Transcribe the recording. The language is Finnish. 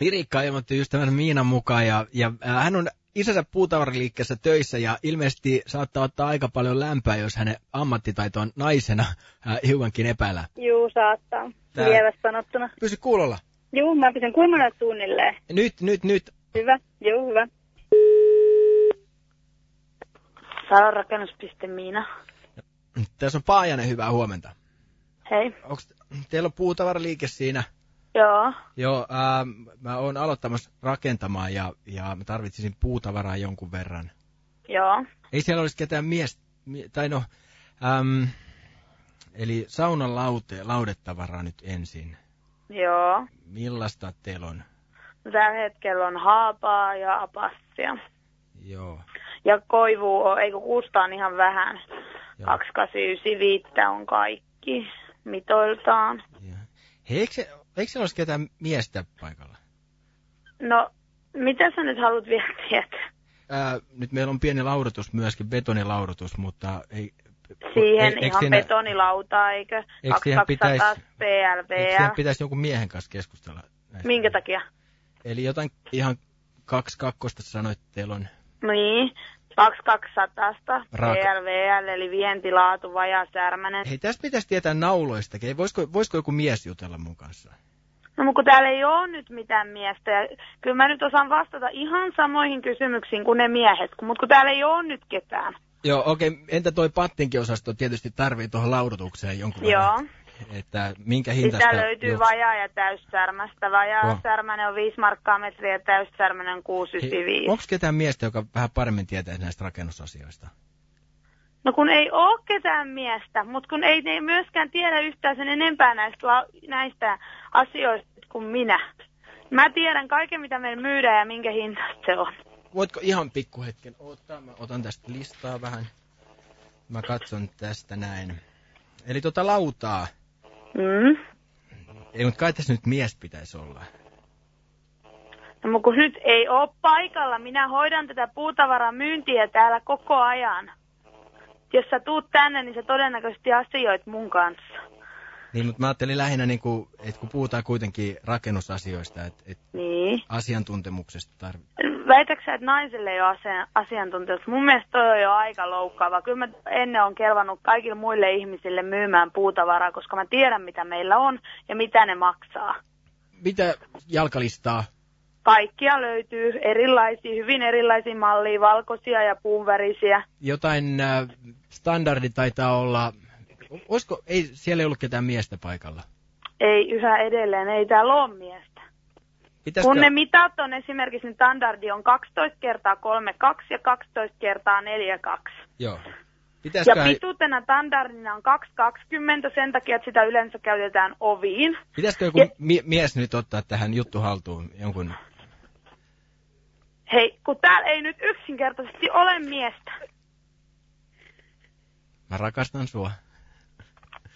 Mirikka ilmoitti ystävän Miinan mukaan ja, ja äh, hän on isänsä puutavaraliikkeessä töissä ja ilmeisesti saattaa ottaa aika paljon lämpöä, jos hänen ammattitaito on naisena äh, hiukankin epäillä. Juu, saattaa. Tää- Lievästi sanottuna. Pysy kuulolla. Juu, mä pysyn kuinka monella tunnilleen. Nyt, nyt, nyt. Hyvä. Juu, hyvä. Salonrakennuspiste Miina. Tässä on Paajanen, hyvää huomenta. Hei. Onks, teillä on puutavaraliike siinä? Joo. Joo, ää, mä oon aloittamassa rakentamaan ja, ja mä tarvitsisin puutavaraa jonkun verran. Joo. Ei siellä olisi ketään mies, mie- tai no, äm, eli saunan laute, laudetavaraa nyt ensin. Joo. Millaista teillä on? Tällä hetkellä on haapaa ja apassia. Joo. Ja koivu on, eikö kuusta on ihan vähän. Joo. 2895 on kaikki mitoiltaan. Hei, eikö, se, eikö siellä olisi ketään miestä paikalla? No, mitä sä nyt haluat vielä tietää? Ää, nyt meillä on pieni laudotus myöskin, betonilaudotus, mutta ei... Siihen e- ihan siinä- betonilauta, eikö? Eikö siihen 2200 pitäisi- PLVL. pitäisi jonkun miehen kanssa keskustella? näistä? Minkä takia? Eli jotain ihan kaksi kakkosta sanoit, että teillä on... Niin, 2200 Raaka- PLVL, eli vientilaatu, vajaa särmänen. Hei, tästä pitäisi tietää nauloistakin. Ei, Voisiko, voisiko joku mies jutella mun kanssa? No mutta kun täällä ei ole nyt mitään miestä, ja kyllä mä nyt osaan vastata ihan samoihin kysymyksiin kuin ne miehet, mutta kun täällä ei ole nyt ketään. Joo, okei. Entä toi pattinkiosasto tietysti tarvii tuohon laudotukseen jonkun Joo. verran? Että minkä hintaista... Sitä löytyy jos- vajaa ja täyssärmästä. Vajaa Joo. särmänen on 5 markkaa metriä ja täyssärmänen 695. Onko ketään miestä, joka vähän paremmin tietää näistä rakennusasioista? No kun ei ole ketään miestä, mutta kun ei ne myöskään tiedä yhtään sen enempää näistä, näistä asioista kuin minä. Mä tiedän kaiken, mitä meillä myydään ja minkä hintaista se on. Voitko ihan pikkuhetken ottaa? Mä otan tästä listaa vähän. Mä katson tästä näin. Eli tota lautaa. Mm. Ei, mutta kai tässä nyt mies pitäisi olla. No mutta kun nyt ei ole paikalla, minä hoidan tätä puutavaran myyntiä täällä koko ajan. Jos sä tuut tänne, niin sä todennäköisesti asioit mun kanssa. Niin, mutta mä ajattelin lähinnä, niin kuin, että kun puhutaan kuitenkin rakennusasioista, että, että Niin. asiantuntemuksesta tarvitaan. Väitätkö sä, että naiselle ei ole asia-? Mun mielestä toi on jo aika loukkaava. Kyllä mä ennen on kelvannut kaikille muille ihmisille myymään puutavaraa, koska mä tiedän, mitä meillä on ja mitä ne maksaa. Mitä jalkalistaa? Kaikkia löytyy erilaisia, hyvin erilaisia mallia, valkoisia ja puunvärisiä. Jotain äh, standardi taitaa olla... Olisiko, ei, siellä ei ollut ketään miestä paikalla. Ei yhä edelleen, ei täällä ole miestä. Pitäisikö... Kun ne mitat on esimerkiksi, niin standardi on 12 kertaa 32 ja 12 kertaa 42. Joo. Ja Pitäisikö, pituutena standardina on 2,20 sen takia, että sitä yleensä käytetään oviin. pitäisikö joku Ja- mie- mies nyt ottaa tähän juttu haltuun jonkun... Hei, kun täällä ei nyt yksinkertaisesti ole miestä. Mä rakastan sua.